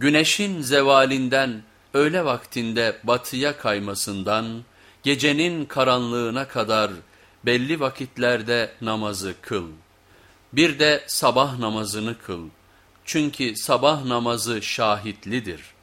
Güneşin zevalinden öğle vaktinde batıya kaymasından gecenin karanlığına kadar belli vakitlerde namazı kıl. Bir de sabah namazını kıl. Çünkü sabah namazı şahitlidir.''